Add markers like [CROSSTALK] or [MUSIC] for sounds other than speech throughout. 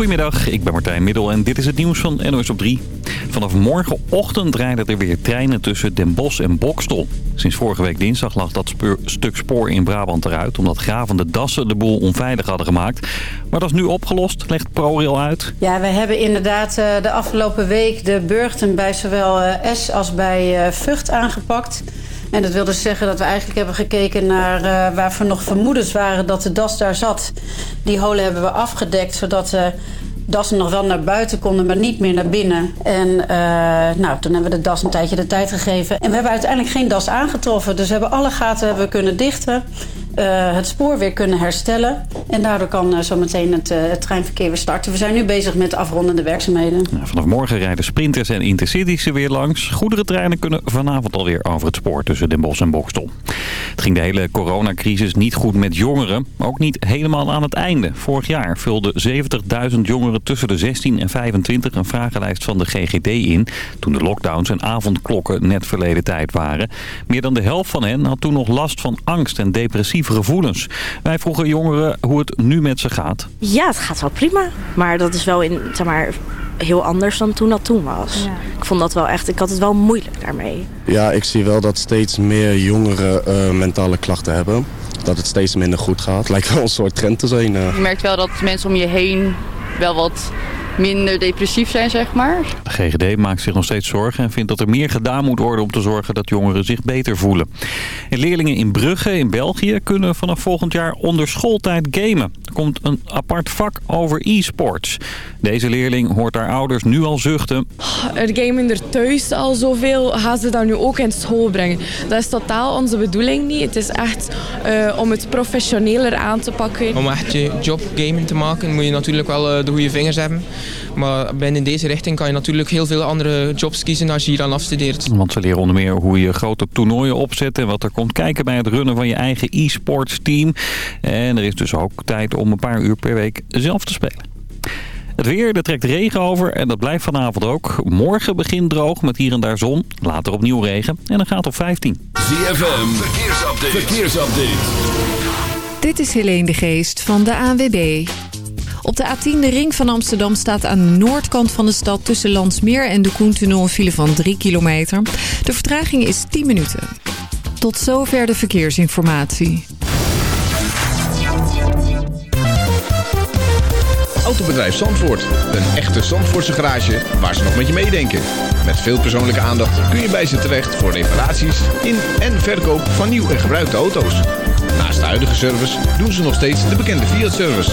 Goedemiddag, ik ben Martijn Middel en dit is het nieuws van NOS op 3. Vanaf morgenochtend rijden er weer treinen tussen Den Bosch en Bokstel. Sinds vorige week dinsdag lag dat stuk spoor in Brabant eruit... omdat gravende dassen de boel onveilig hadden gemaakt. Maar dat is nu opgelost, legt ProRail uit. Ja, we hebben inderdaad uh, de afgelopen week de burchten bij zowel uh, S als bij uh, Vught aangepakt... En dat wil dus zeggen dat we eigenlijk hebben gekeken naar uh, waarvan nog vermoedens waren dat de das daar zat. Die holen hebben we afgedekt, zodat uh, dassen nog wel naar buiten konden, maar niet meer naar binnen. En uh, nou, toen hebben we de das een tijdje de tijd gegeven. En we hebben uiteindelijk geen das aangetroffen. Dus we hebben alle gaten hebben we kunnen dichten. Uh, het spoor weer kunnen herstellen. En daardoor kan uh, zometeen het, uh, het, treinverkeer weer starten. We zijn nu bezig met afrondende werkzaamheden. Nou, vanaf morgen rijden sprinters en intercities er weer langs. Goederentreinen kunnen vanavond alweer over het spoor tussen Den Bosch en Bokstel. Het ging de hele coronacrisis niet goed met jongeren. Ook niet helemaal aan het einde. Vorig jaar vulden 70.000 jongeren tussen de 16 en 25 een vragenlijst van de GGD in. Toen de lockdowns en avondklokken net verleden tijd waren. Meer dan de helft van hen had toen nog last van angst en gevoelens. Wij vroegen jongeren hoe het nu met ze gaat. Ja, het gaat wel prima. Maar dat is wel in, zeg maar, heel anders dan toen dat toen was. Ja. Ik vond dat wel echt, ik had het wel moeilijk daarmee. Ja, ik zie wel dat steeds meer jongeren uh, mentale klachten hebben. Dat het steeds minder goed gaat. Lijkt wel een soort trend te zijn. Uh. Je merkt wel dat mensen om je heen wel wat minder depressief zijn, zeg maar. De GGD maakt zich nog steeds zorgen en vindt dat er meer gedaan moet worden om te zorgen dat jongeren zich beter voelen. En leerlingen in Brugge in België kunnen vanaf volgend jaar onder schooltijd gamen. Er komt een apart vak over e-sports. Deze leerling hoort haar ouders nu al zuchten. Er gamen er thuis al zoveel, gaan ze dat nu ook in school brengen. Dat is totaal onze bedoeling niet. Het is echt uh, om het professioneler aan te pakken. Om echt je job gaming te maken moet je natuurlijk wel uh, de goede vingers hebben. Maar binnen deze richting kan je natuurlijk heel veel andere jobs kiezen als je hier aan afstudeert. Want ze leren onder meer hoe je grote toernooien opzet en wat er komt kijken bij het runnen van je eigen e-sports team. En er is dus ook tijd om een paar uur per week zelf te spelen. Het weer, er trekt regen over en dat blijft vanavond ook. Morgen begint droog met hier en daar zon. Later opnieuw regen en dan gaat op 15. ZFM, verkeersupdate. verkeersupdate. Dit is Helene de Geest van de ANWB. Op de A10, de ring van Amsterdam, staat aan de noordkant van de stad... tussen Landsmeer en de Koentunnel een file van 3 kilometer. De vertraging is 10 minuten. Tot zover de verkeersinformatie. Autobedrijf Zandvoort. Een echte Zandvoortse garage waar ze nog met je meedenken. Met veel persoonlijke aandacht kun je bij ze terecht voor reparaties in en verkoop van nieuw en gebruikte auto's. Naast de huidige service doen ze nog steeds de bekende Fiat-service.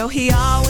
Know, he always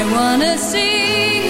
I wanna see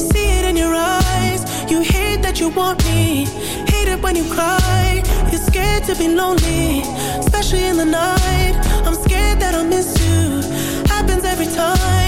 you want me, hate it when you cry. You're scared to be lonely, especially in the night. I'm scared that I'll miss you. Happens every time.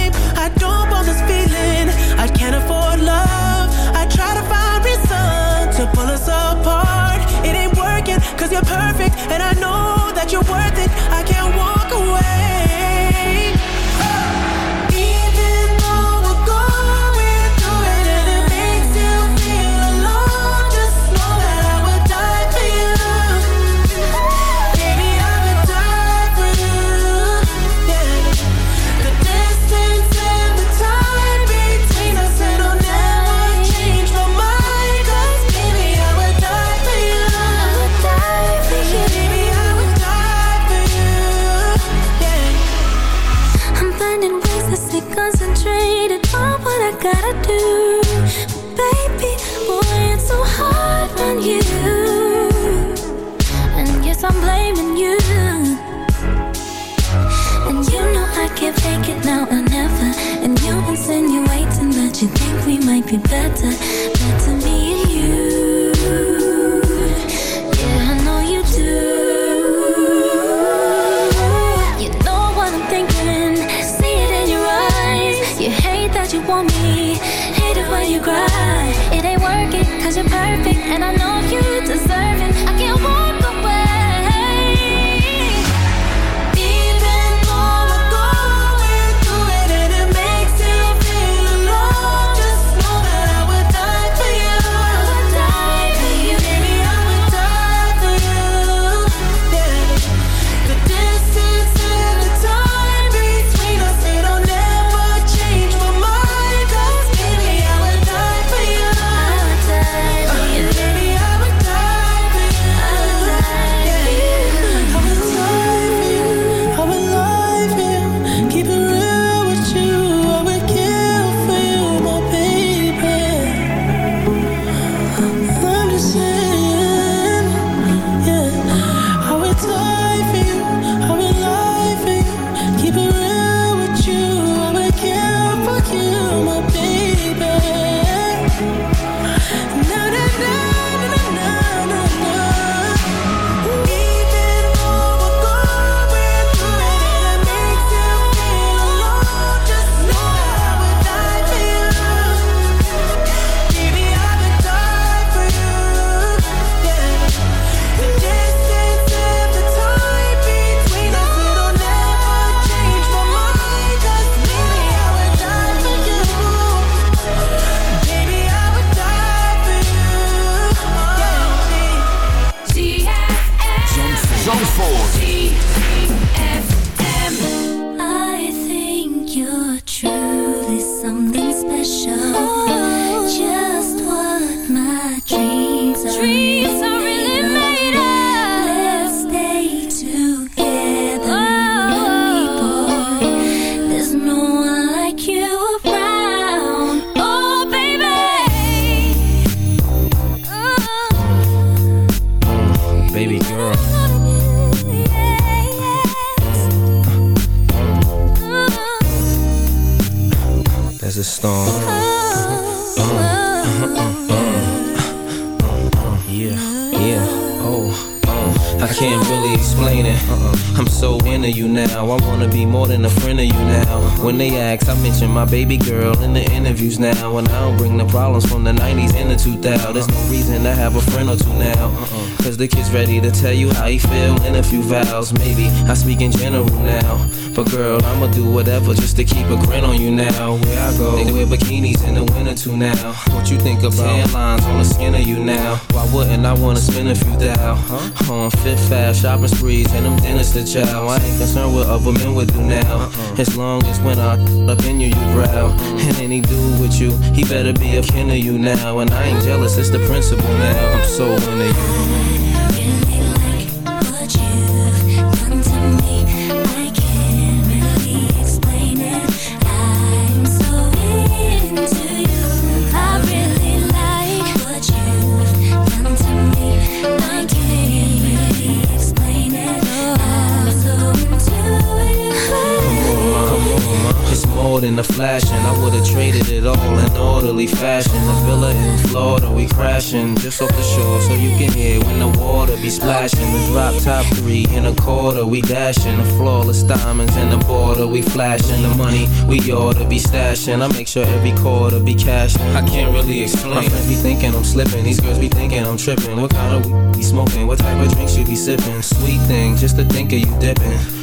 In the interviews now. And I don't bring the problems from the 90s and the 2000s. There's no reason to have a friend or two now. Uh-uh. Cause the kid's ready to tell you how he feel in a few vows. Maybe I speak in general now. But girl, I'ma do whatever just to keep a grin on you now. Where I go, they wear bikinis in the winter too now. What you think about tan lines on the skin of you now? Why wouldn't I wanna spend a few thou? Huh? I'm feeling live fast, shopping sprees, and them dinners to chow. I ain't concerned what other men would do now. Uh-uh. As long as when I up in you, you growl. Mm-hmm. And any dude with you, he better be a kin of you now. And I ain't jealous, it's the principle now. I'm so can into you. More than a flashing. Orderly fashion. The villa in Florida, we crashing just off the shore, so you can hear when the water be splashing. The drop top three in a quarter, we dashing. The flawless diamonds in the border, we flashing. The money we ought be stashing. I make sure every quarter be cashing. I can't really explain. My friends be thinking I'm slipping. These girls be thinking I'm tripping. What kind of weed be smoking? What type of drinks you be sipping? Sweet thing, just to think of you dipping.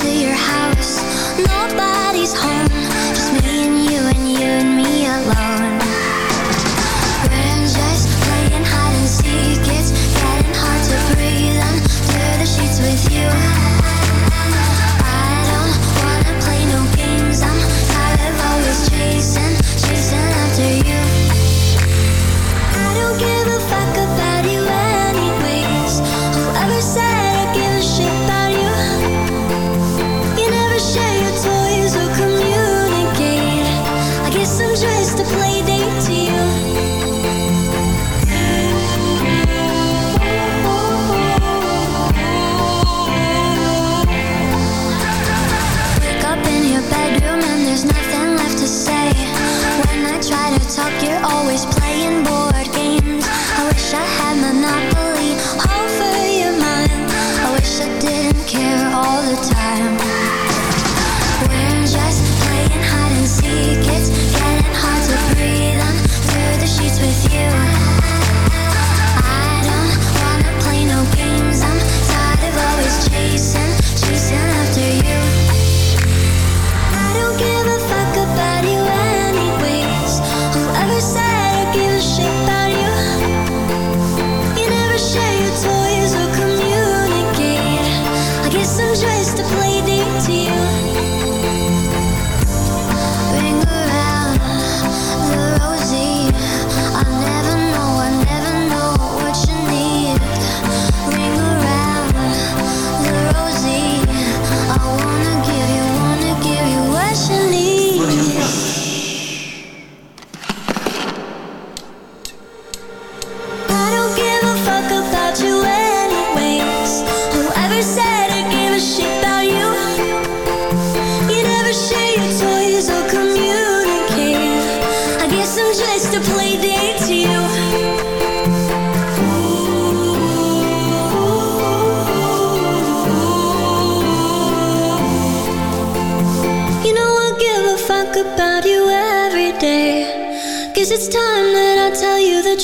to your house,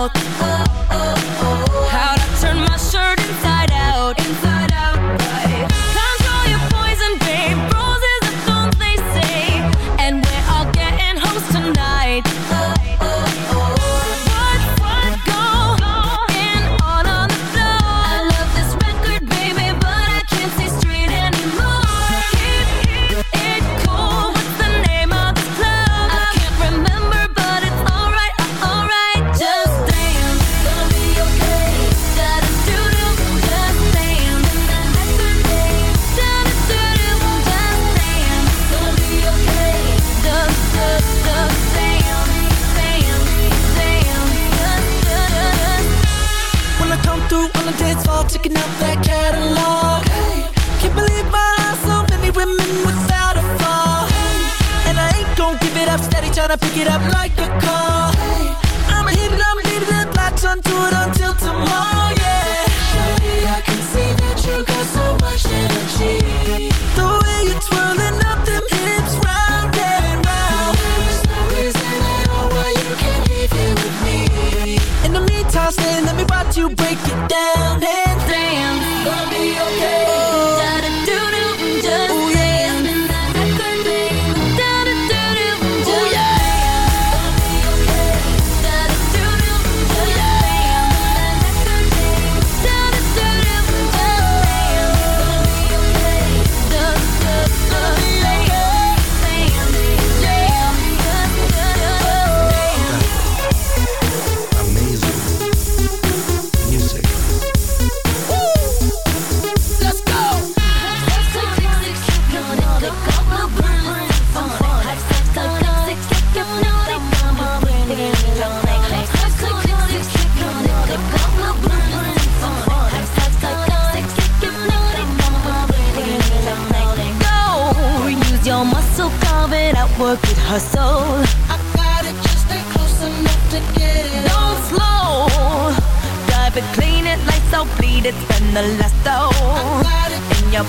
out.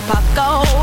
Pop go.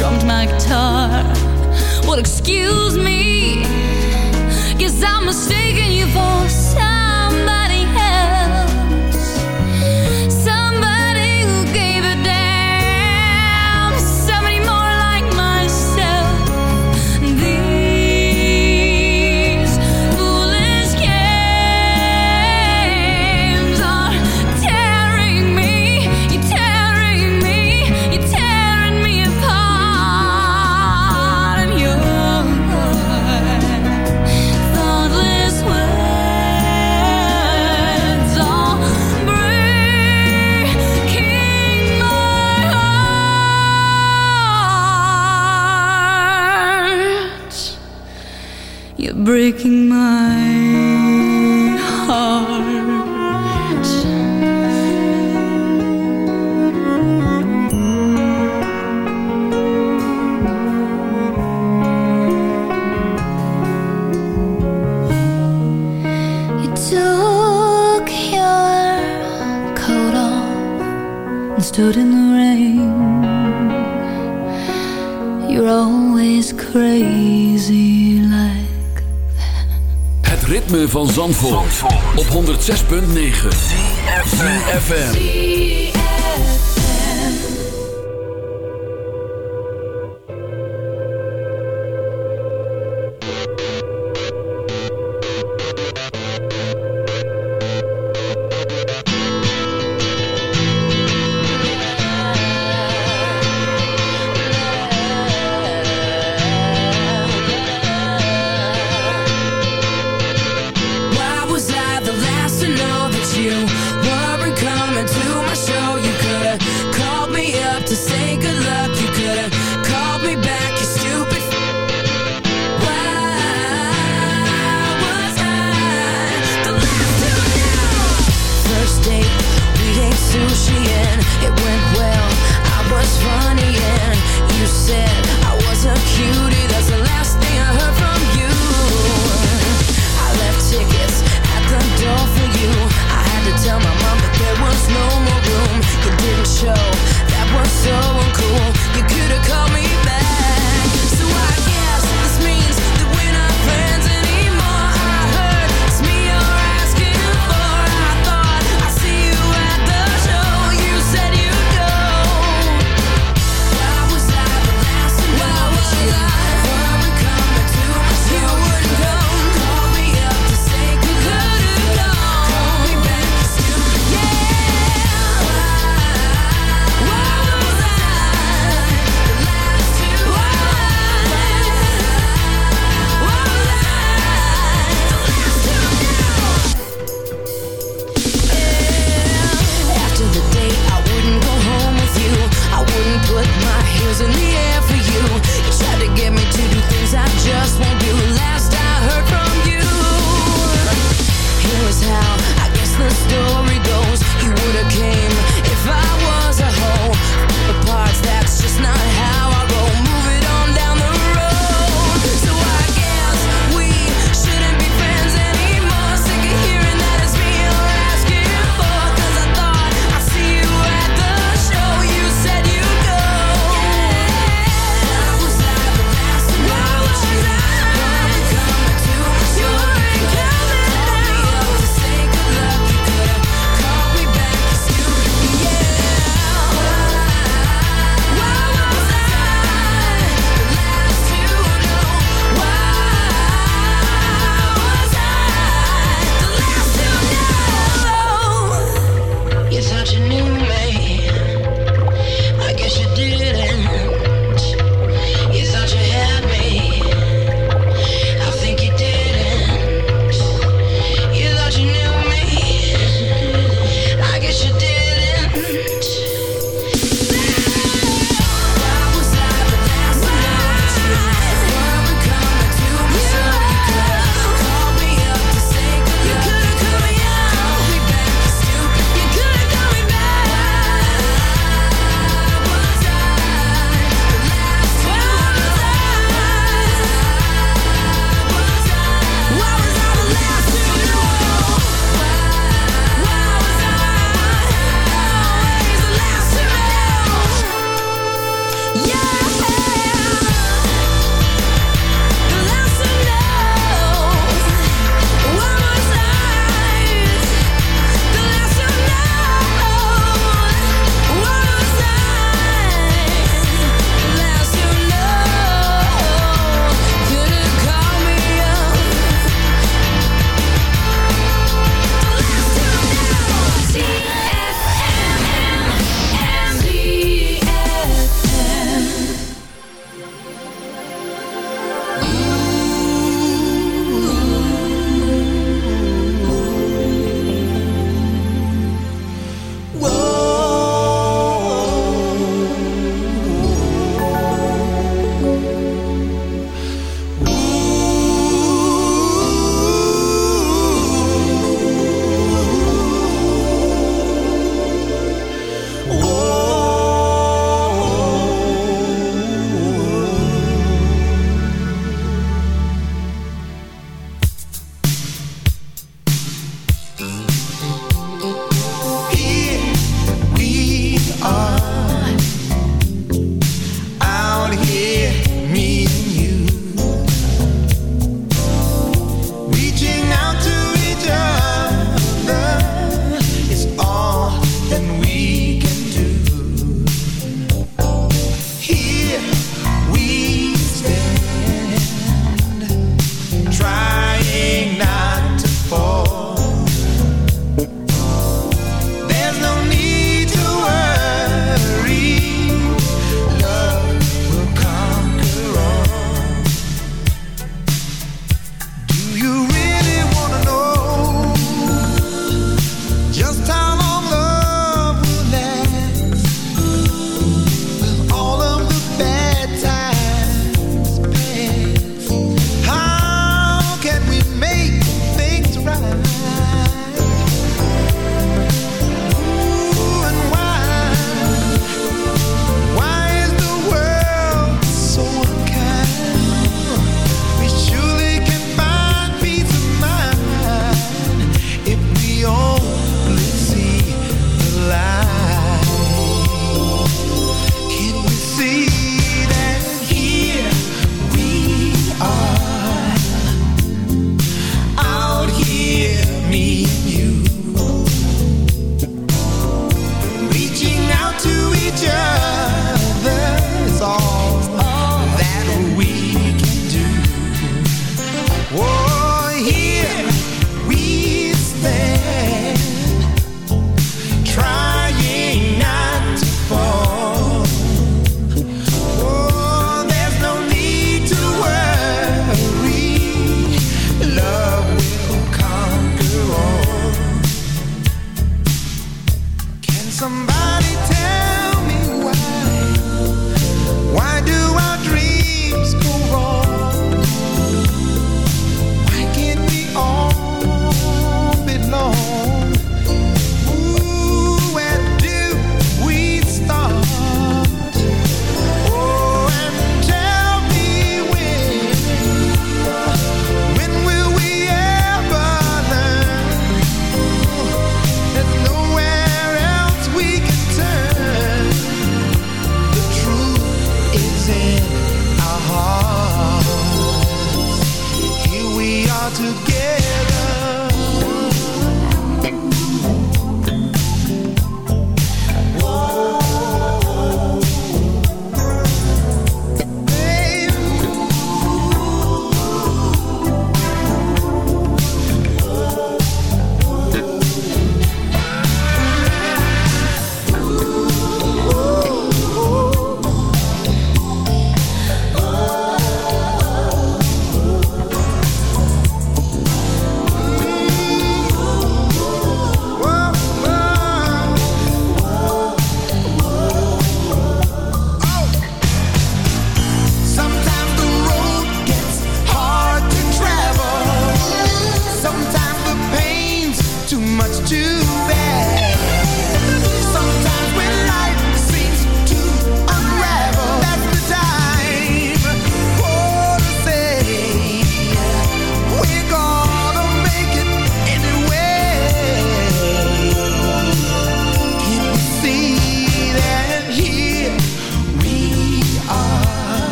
Strummed my guitar. Well, excuse Op 106.9 ZFM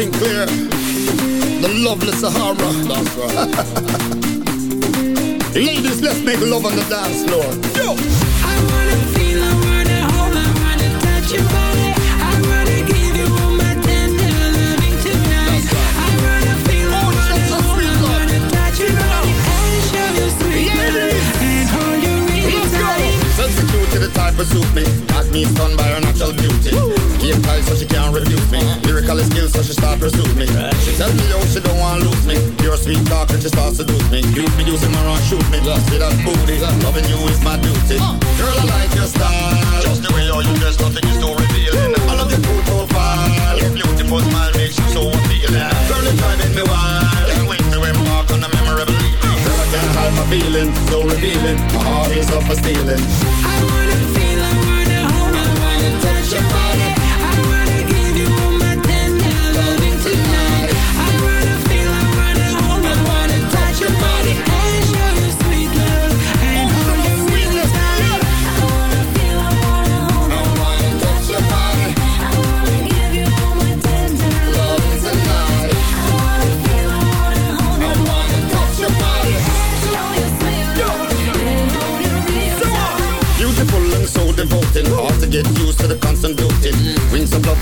Sinclair. The lovely Sahara. That's right. [LAUGHS] Ladies, let's make love on the dance floor. Yo. I wanna feel, I wanna hold, I wanna touch your body. I wanna give you all my tender loving tonight. I wanna feel, I oh, wanna hold, I wanna touch your body and show you sweet love and hold you really Let's go. To the type of suit me. Stunned by her natural beauty. Game tight so she can't refuse me. Lyrical skills so she start pursue me. She tell me yo she don't want lose me. Pure sweet talk and she start seduce me. Use me using my run shoot me. See that booty. Loving you is my duty. Girl I like your style. Just the way you you dress nothing is too revealing. I love your cool profile. Your beautiful smile makes you so appealing. Girl it's driving me wild. Can't wait to embark on a memorable evening. Girl I can't hide my feelings. So revealing. My heart is up for stealing. I wanna your.